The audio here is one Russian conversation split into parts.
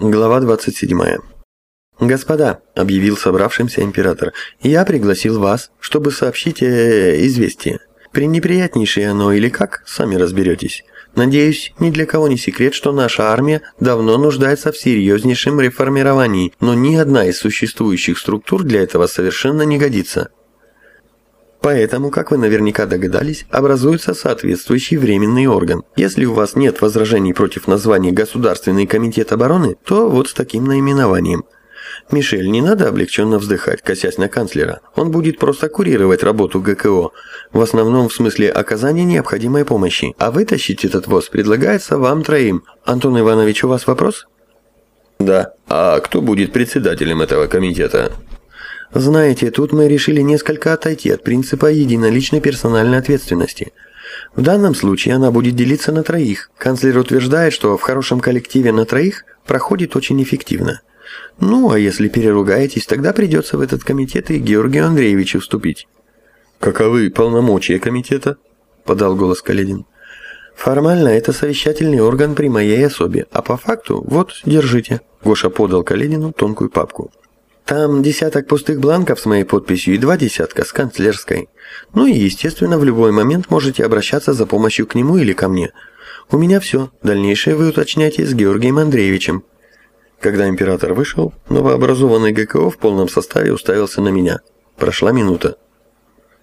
Глава 27. «Господа», — объявил собравшимся император, — «я пригласил вас, чтобы сообщить э, известие. Пренеприятнейшее оно или как, сами разберетесь. Надеюсь, ни для кого не секрет, что наша армия давно нуждается в серьезнейшем реформировании, но ни одна из существующих структур для этого совершенно не годится. Поэтому, как вы наверняка догадались, образуется соответствующий временный орган. Если у вас нет возражений против названия Государственный комитет обороны, то вот с таким наименованием. Мишель, не надо облегченно вздыхать, косясь на канцлера. Он будет просто курировать работу ГКО, в основном в смысле оказания необходимой помощи. А вытащить этот ВОЗ предлагается вам троим. Антон Иванович, у вас вопрос? Да. А кто будет председателем этого комитета? Знаете, тут мы решили несколько отойти от принципа единоличной персональной ответственности. В данном случае она будет делиться на троих. Канцлер утверждает, что в хорошем коллективе на троих проходит очень эффективно. Ну, а если переругаетесь, тогда придется в этот комитет и Георгию Андреевичу вступить. «Каковы полномочия комитета?» – подал голос Каледин. «Формально это совещательный орган при моей особе, а по факту, вот, держите». Гоша подал Каледину тонкую папку. Там десяток пустых бланков с моей подписью и два десятка с канцлерской. Ну и, естественно, в любой момент можете обращаться за помощью к нему или ко мне. У меня все. Дальнейшее вы уточняете с Георгием Андреевичем. Когда император вышел, новообразованный ГКО в полном составе уставился на меня. Прошла минута.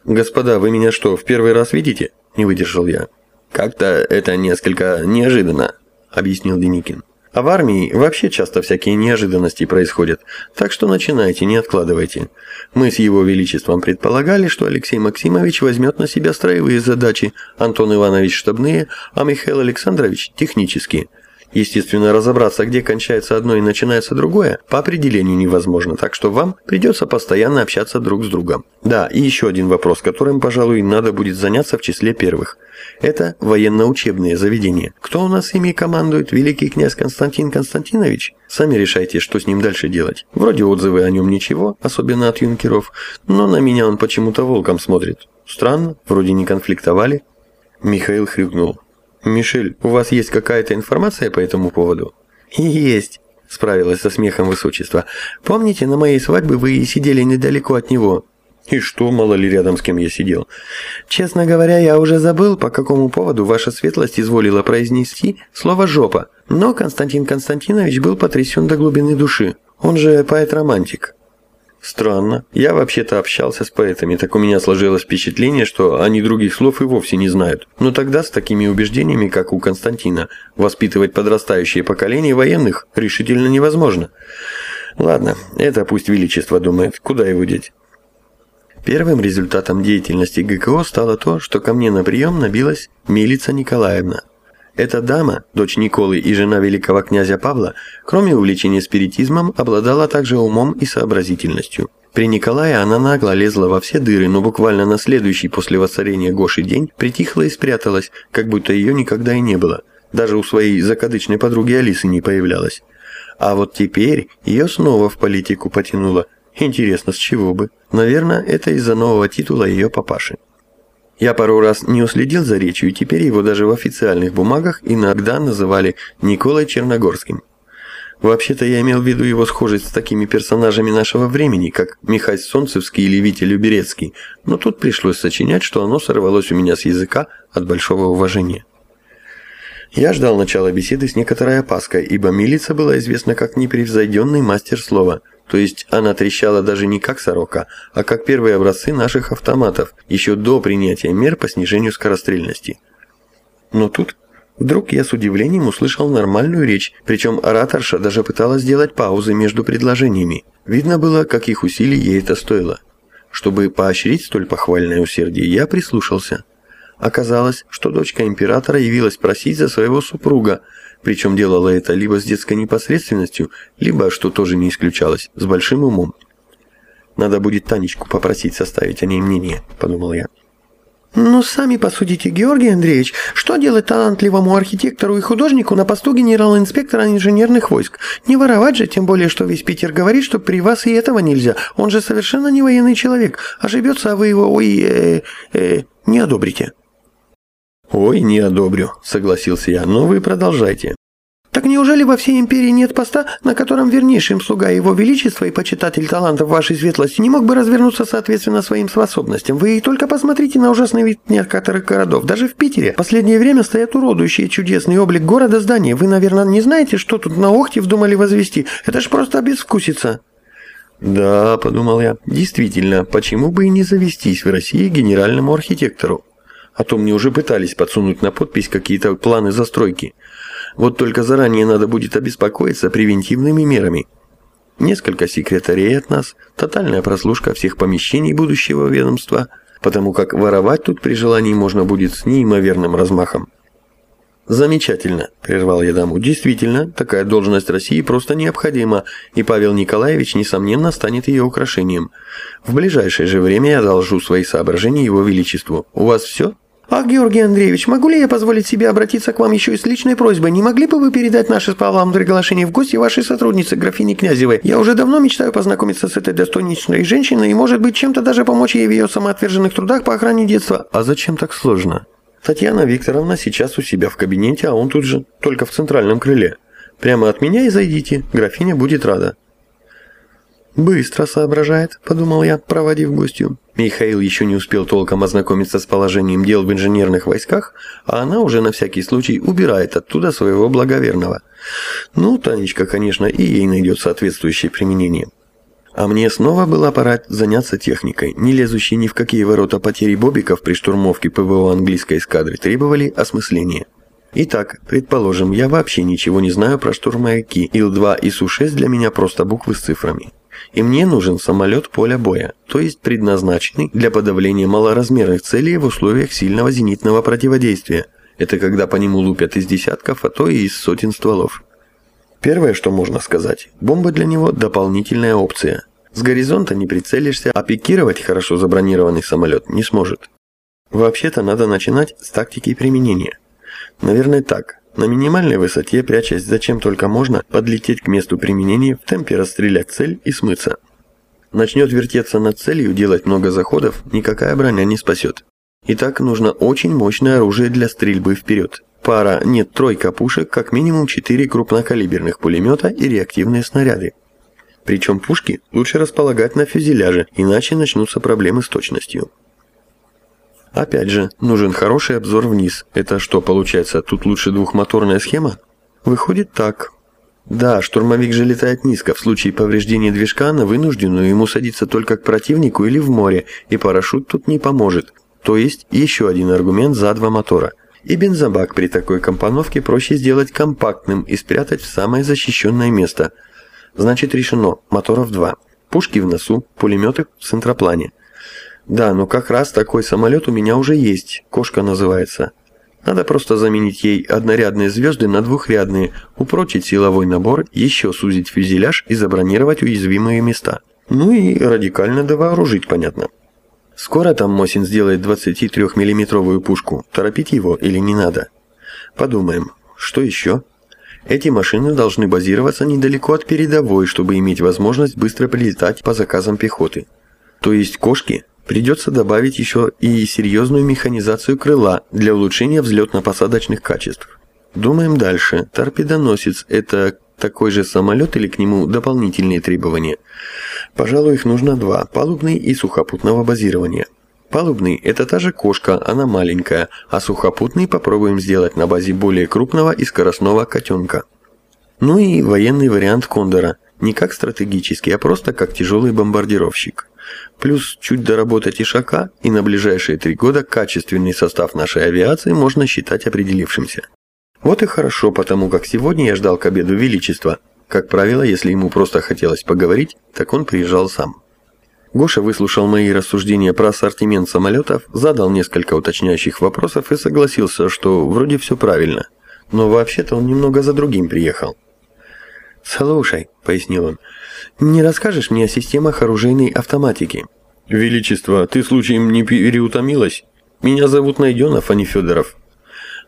«Господа, вы меня что, в первый раз видите?» – не выдержал я. «Как-то это несколько неожиданно», – объяснил Деникин. А в армии вообще часто всякие неожиданности происходят, так что начинайте, не откладывайте. Мы с его величеством предполагали, что Алексей Максимович возьмет на себя строевые задачи, Антон Иванович штабные, а Михаил Александрович технические – Естественно, разобраться, где кончается одно и начинается другое, по определению невозможно, так что вам придется постоянно общаться друг с другом. Да, и еще один вопрос, которым, пожалуй, надо будет заняться в числе первых. Это военно-учебные заведения. Кто у нас ими командует? Великий князь Константин Константинович? Сами решайте, что с ним дальше делать. Вроде отзывы о нем ничего, особенно от юнкеров, но на меня он почему-то волком смотрит. Странно, вроде не конфликтовали. Михаил хрюкнул. «Мишель, у вас есть какая-то информация по этому поводу?» «Есть», — справилась со смехом высочества. «Помните, на моей свадьбе вы сидели недалеко от него?» «И что, мало ли рядом с кем я сидел?» «Честно говоря, я уже забыл, по какому поводу ваша светлость изволила произнести слово «жопа». Но Константин Константинович был потрясен до глубины души. Он же поэт-романтик. Странно. Я вообще-то общался с поэтами, так у меня сложилось впечатление, что они других слов и вовсе не знают. Но тогда с такими убеждениями, как у Константина, воспитывать подрастающее поколение военных решительно невозможно. Ладно, это пусть Величество думает, куда его деть. Первым результатом деятельности ГКО стало то, что ко мне на прием набилась Милица Николаевна, эта дама, дочь Николы и жена великого князя Павла, кроме увлечения спиритизмом, обладала также умом и сообразительностью. При Николае она нагло лезла во все дыры, но буквально на следующий после воцарения Гоши день притихла и спряталась, как будто ее никогда и не было. Даже у своей закадычной подруги Алисы не появлялась. А вот теперь ее снова в политику потянуло. Интересно, с чего бы? Наверное, это из-за нового титула ее папаши. Я пару раз не уследил за речью, и теперь его даже в официальных бумагах иногда называли Николой Черногорским. Вообще-то я имел в виду его схожесть с такими персонажами нашего времени, как Михай Солнцевский или Витя Люберецкий, но тут пришлось сочинять, что оно сорвалось у меня с языка от большого уважения. Я ждал начала беседы с некоторой опаской, ибо милица была известна как непревзойденный мастер слова – то есть она трещала даже не как сорока, а как первые образцы наших автоматов, еще до принятия мер по снижению скорострельности. Но тут вдруг я с удивлением услышал нормальную речь, причем ораторша даже пыталась сделать паузы между предложениями. Видно было, каких усилий ей это стоило. Чтобы поощрить столь похвальное усердие, я прислушался. Оказалось, что дочка императора явилась просить за своего супруга, причем делала это либо с детской непосредственностью, либо, что тоже не исключалось, с большим умом. «Надо будет Танечку попросить составить о ней мнение», – подумал я. «Ну, сами посудите, Георгий Андреевич, что делать талантливому архитектору и художнику на посту генерала-инспектора инженерных войск? Не воровать же, тем более, что весь Питер говорит, что при вас и этого нельзя. Он же совершенно не военный человек, ошибется, а вы его, ой, э, э, не одобрите». «Ой, не одобрю», — согласился я, — «но вы продолжайте». Так неужели во всей империи нет поста, на котором вернейшим слуга его величества и почитатель талантов вашей светлости не мог бы развернуться соответственно своим способностям? Вы только посмотрите на ужасный вид некоторых городов. Даже в Питере последнее время стоят уродующие чудесный облик города здания. Вы, наверное, не знаете, что тут на Охте вдумали возвести? Это ж просто безвкусица. «Да», — подумал я, — «действительно, почему бы и не завестись в России генеральному архитектору? А то мне уже пытались подсунуть на подпись какие-то планы застройки. Вот только заранее надо будет обеспокоиться превентивными мерами. Несколько секретарей от нас, тотальная прослушка всех помещений будущего ведомства, потому как воровать тут при желании можно будет с неимоверным размахом. «Замечательно», – прервал я даму. «Действительно, такая должность России просто необходима, и Павел Николаевич, несомненно, станет ее украшением. В ближайшее же время я должу свои соображения Его Величеству. У вас все?» «Ах, Георгий Андреевич, могу ли я позволить себе обратиться к вам еще и с личной просьбой? Не могли бы вы передать наше с Павлом приглашение в гости вашей сотруднице, графине Князевой? Я уже давно мечтаю познакомиться с этой достойничной женщиной и, может быть, чем-то даже помочь ей в ее самоотверженных трудах по охране детства. А зачем так сложно? Татьяна Викторовна сейчас у себя в кабинете, а он тут же, только в центральном крыле. Прямо от меня и зайдите, графиня будет рада». «Быстро соображает», — подумал я, проводив гостью. Михаил еще не успел толком ознакомиться с положением дел в инженерных войсках, а она уже на всякий случай убирает оттуда своего благоверного. Ну, Танечка, конечно, и ей найдет соответствующее применение. А мне снова была пора заняться техникой, не лезущей ни в какие ворота потери бобиков при штурмовке ПВО английской эскадры требовали осмысления. Итак, предположим, я вообще ничего не знаю про штурмовики. Ил-2 и Су-6 для меня просто буквы с цифрами. И мне нужен самолет поля боя, то есть предназначенный для подавления малоразмерных целей в условиях сильного зенитного противодействия. Это когда по нему лупят из десятков, а то и из сотен стволов. Первое, что можно сказать, бомба для него – дополнительная опция. С горизонта не прицелишься, а пикировать хорошо забронированный самолет не сможет. Вообще-то надо начинать с тактики применения. Наверное так. На минимальной высоте, прячась зачем только можно, подлететь к месту применения, в темпе расстрелять цель и смыться. Начнет вертеться над целью, делать много заходов, никакая броня не спасет. Итак, нужно очень мощное оружие для стрельбы вперед. Пара, нет, тройка пушек, как минимум 4 крупнокалиберных пулемета и реактивные снаряды. Причем пушки лучше располагать на фюзеляже, иначе начнутся проблемы с точностью. Опять же, нужен хороший обзор вниз. Это что, получается, тут лучше двухмоторная схема? Выходит так. Да, штурмовик же летает низко. В случае повреждения движка на вынужденную ему садиться только к противнику или в море, и парашют тут не поможет. То есть еще один аргумент за два мотора. И бензобак при такой компоновке проще сделать компактным и спрятать в самое защищенное место. Значит решено, моторов два. Пушки в носу, пулеметы в центроплане. Да, но как раз такой самолет у меня уже есть, кошка называется. Надо просто заменить ей однорядные звезды на двухрядные, упрочить силовой набор, еще сузить фюзеляж и забронировать уязвимые места. Ну и радикально довооружить, понятно. Скоро там Мосин сделает 23-миллиметровую пушку. Торопить его или не надо? Подумаем. Что еще? Эти машины должны базироваться недалеко от передовой, чтобы иметь возможность быстро прилетать по заказам пехоты. То есть кошки Придется добавить еще и серьезную механизацию крыла для улучшения взлетно-посадочных качеств. Думаем дальше. Торпедоносец – это такой же самолет или к нему дополнительные требования? Пожалуй, их нужно два – палубный и сухопутного базирования. Палубный – это та же кошка, она маленькая, а сухопутный попробуем сделать на базе более крупного и скоростного котенка. Ну и военный вариант Кондора. Не как стратегический, а просто как тяжелый бомбардировщик. Плюс чуть доработать Ишака, и на ближайшие три года качественный состав нашей авиации можно считать определившимся. Вот и хорошо, потому как сегодня я ждал к обеду Величества. Как правило, если ему просто хотелось поговорить, так он приезжал сам. Гоша выслушал мои рассуждения про ассортимент самолетов, задал несколько уточняющих вопросов и согласился, что вроде все правильно. Но вообще-то он немного за другим приехал. «Слушай», — пояснил он, — «не расскажешь мне о системах оружейной автоматики?» «Величество, ты случаем не переутомилась? Меня зовут Найденов, а не Федоров».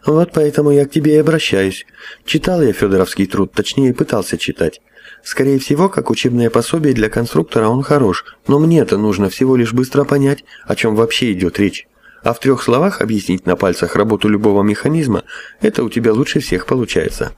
«Вот поэтому я к тебе и обращаюсь. Читал я Федоровский труд, точнее пытался читать. Скорее всего, как учебное пособие для конструктора он хорош, но мне-то нужно всего лишь быстро понять, о чем вообще идет речь. А в трех словах объяснить на пальцах работу любого механизма – это у тебя лучше всех получается».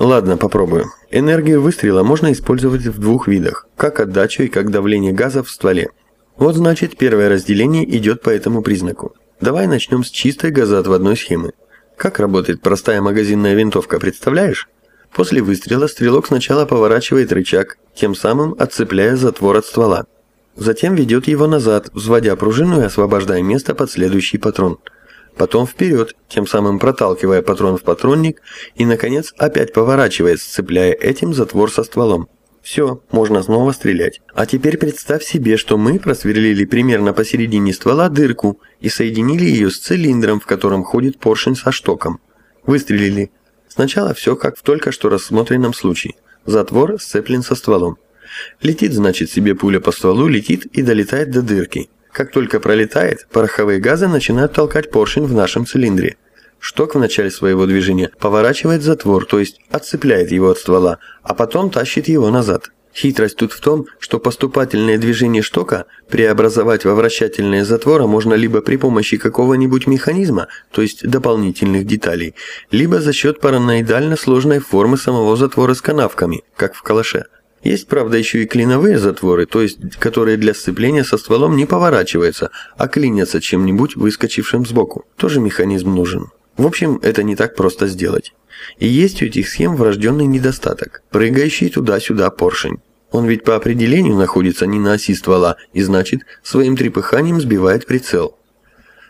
Ладно, попробую. Энергию выстрела можно использовать в двух видах, как отдачу и как давление газа в стволе. Вот значит, первое разделение идет по этому признаку. Давай начнем с чистой газоотводной схемы. Как работает простая магазинная винтовка, представляешь? После выстрела стрелок сначала поворачивает рычаг, тем самым отцепляя затвор от ствола. Затем ведет его назад, взводя пружину и освобождая место под следующий патрон. Потом вперед, тем самым проталкивая патрон в патронник и, наконец, опять поворачивает, сцепляя этим затвор со стволом. Все, можно снова стрелять. А теперь представь себе, что мы просверлили примерно посередине ствола дырку и соединили ее с цилиндром, в котором ходит поршень со штоком. Выстрелили. Сначала все как в только что рассмотренном случае. Затвор сцеплен со стволом. Летит, значит, себе пуля по стволу, летит и долетает до дырки. Как только пролетает, пороховые газы начинают толкать поршень в нашем цилиндре. Шток в начале своего движения поворачивает затвор, то есть отцепляет его от ствола, а потом тащит его назад. Хитрость тут в том, что поступательное движение штока преобразовать во вращательное затвора можно либо при помощи какого-нибудь механизма, то есть дополнительных деталей, либо за счет параноидально сложной формы самого затвора с канавками, как в калаше. Есть, правда, еще и клиновые затворы, то есть которые для сцепления со стволом не поворачиваются, а клинятся чем-нибудь выскочившим сбоку. Тоже механизм нужен. В общем, это не так просто сделать. И есть у этих схем врожденный недостаток – прыгающий туда-сюда поршень. Он ведь по определению находится не на оси ствола и значит своим трепыханием сбивает прицел.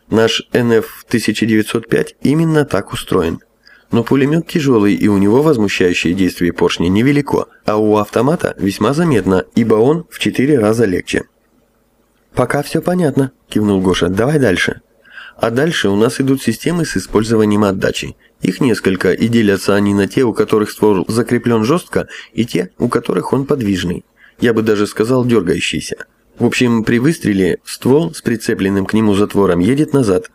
Наш НФ-1905 именно так устроен. Но пулемет тяжелый и у него возмущающее действие поршня невелико, а у автомата весьма заметно, ибо он в 4 раза легче. «Пока все понятно», – кивнул Гоша. «Давай дальше». А дальше у нас идут системы с использованием отдачи. Их несколько, и делятся они на те, у которых ствол закреплен жестко, и те, у которых он подвижный. Я бы даже сказал дергающийся. В общем, при выстреле ствол с прицепленным к нему затвором едет назад.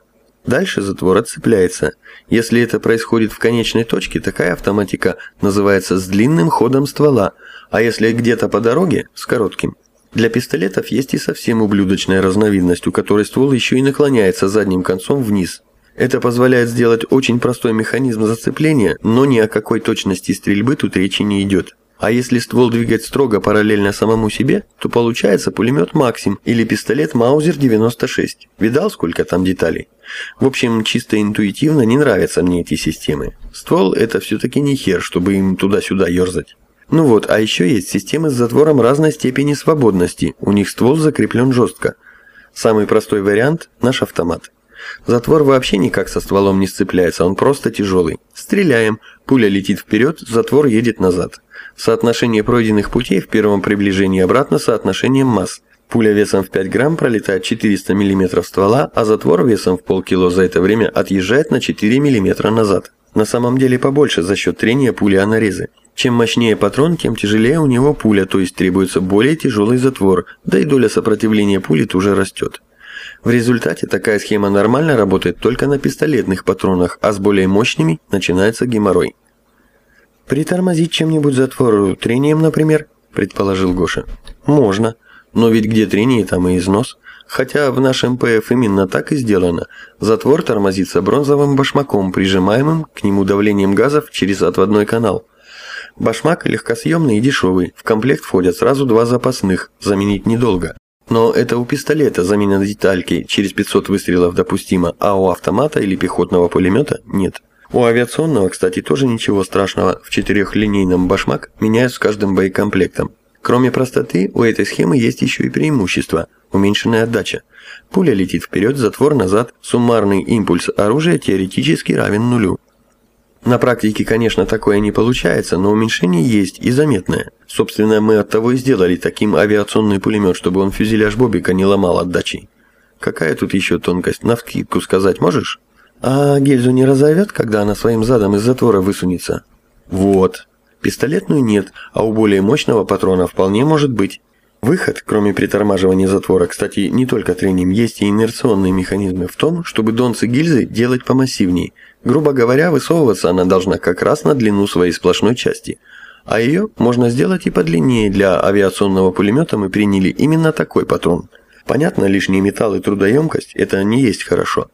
Дальше затвор отцепляется. Если это происходит в конечной точке, такая автоматика называется с длинным ходом ствола, а если где-то по дороге – с коротким. Для пистолетов есть и совсем ублюдочная разновидность, у которой ствол еще и наклоняется задним концом вниз. Это позволяет сделать очень простой механизм зацепления, но ни о какой точности стрельбы тут речи не идет. А если ствол двигать строго параллельно самому себе, то получается пулемет Максим или пистолет Маузер 96. Видал, сколько там деталей? В общем, чисто интуитивно не нравятся мне эти системы. Ствол это все-таки не хер, чтобы им туда-сюда ерзать. Ну вот, а еще есть системы с затвором разной степени свободности, у них ствол закреплен жестко. Самый простой вариант – наш автомат. Затвор вообще никак со стволом не сцепляется, он просто тяжелый. Стреляем, пуля летит вперед, затвор едет назад. Соотношение пройденных путей в первом приближении обратно соотношением масс. Пуля весом в 5 грамм пролетает 400 мм ствола, а затвор весом в полкило за это время отъезжает на 4 мм назад. На самом деле побольше за счет трения пули о нарезы. Чем мощнее патрон, тем тяжелее у него пуля, то есть требуется более тяжелый затвор, да и доля сопротивления пули тоже растет. В результате такая схема нормально работает только на пистолетных патронах, а с более мощными начинается геморрой. «Притормозить чем-нибудь затвор, трением, например?» – предположил Гоша. «Можно. Но ведь где трение, там и износ. Хотя в нашем ПФ именно так и сделано. Затвор тормозится бронзовым башмаком, прижимаемым к нему давлением газов через отводной канал. Башмак легкосъемный и дешевый, в комплект входят сразу два запасных, заменить недолго. Но это у пистолета замена детальки через 500 выстрелов допустимо, а у автомата или пехотного пулемета нет. У авиационного, кстати, тоже ничего страшного, в четырехлинейном башмак меняют с каждым боекомплектом. Кроме простоты, у этой схемы есть еще и преимущество – уменьшенная отдача. Пуля летит вперед, затвор назад, суммарный импульс оружия теоретически равен нулю. На практике, конечно, такое не получается, но уменьшение есть и заметное. Собственно, мы от того и сделали таким авиационный пулемет, чтобы он фюзеляж Бобика не ломал отдачей. Какая тут еще тонкость, навскидку сказать можешь? А гильзу не разовьет, когда она своим задом из затвора высунется? Вот. Пистолетную нет, а у более мощного патрона вполне может быть. Выход, кроме притормаживания затвора, кстати, не только трением, есть и инерционные механизмы в том, чтобы донцы гильзы делать помассивнее – Грубо говоря, высовываться она должна как раз на длину своей сплошной части. А ее можно сделать и подлиннее. Для авиационного пулемета мы приняли именно такой патрон. Понятно, лишний металл и трудоемкость – это не есть хорошо.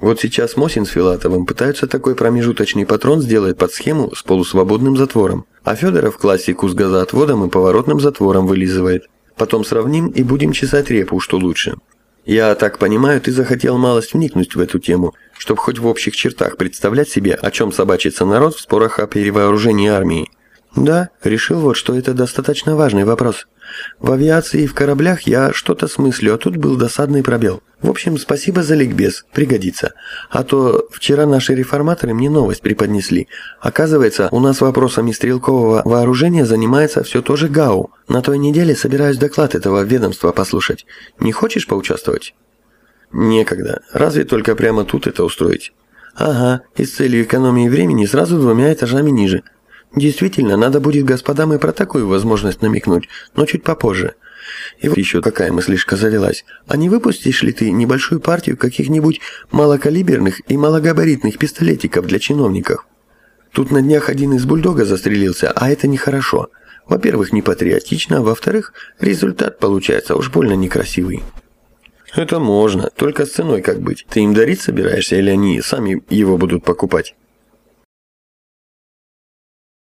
Вот сейчас Мосин с Филатовым пытаются такой промежуточный патрон сделать под схему с полусвободным затвором. А Федоров классику с газоотводом и поворотным затвором вылизывает. Потом сравним и будем чесать репу, что лучше. Я так понимаю, ты захотел малость вникнуть в эту тему, чтобы хоть в общих чертах представлять себе, о чем собачится народ в спорах о перевооружении армии. Да, решил вот, что это достаточно важный вопрос. В авиации и в кораблях я что-то смыслю, а тут был досадный пробел. В общем, спасибо за ликбез, пригодится. А то вчера наши реформаторы мне новость преподнесли. Оказывается, у нас вопросами стрелкового вооружения занимается все то же ГАУ. На той неделе собираюсь доклад этого ведомства послушать. Не хочешь поучаствовать? Некогда. Разве только прямо тут это устроить? Ага, и с целью экономии времени сразу двумя этажами ниже. Действительно, надо будет господам и про такую возможность намекнуть, но чуть попозже. И вот еще какая мыслишка завелась. А не выпустишь ли ты небольшую партию каких-нибудь малокалиберных и малогабаритных пистолетиков для чиновников? Тут на днях один из бульдога застрелился, а это нехорошо. Во-первых, не патриотично, а во-вторых, результат получается уж больно некрасивый. Это можно, только с ценой как быть. Ты им дарить собираешься или они сами его будут покупать?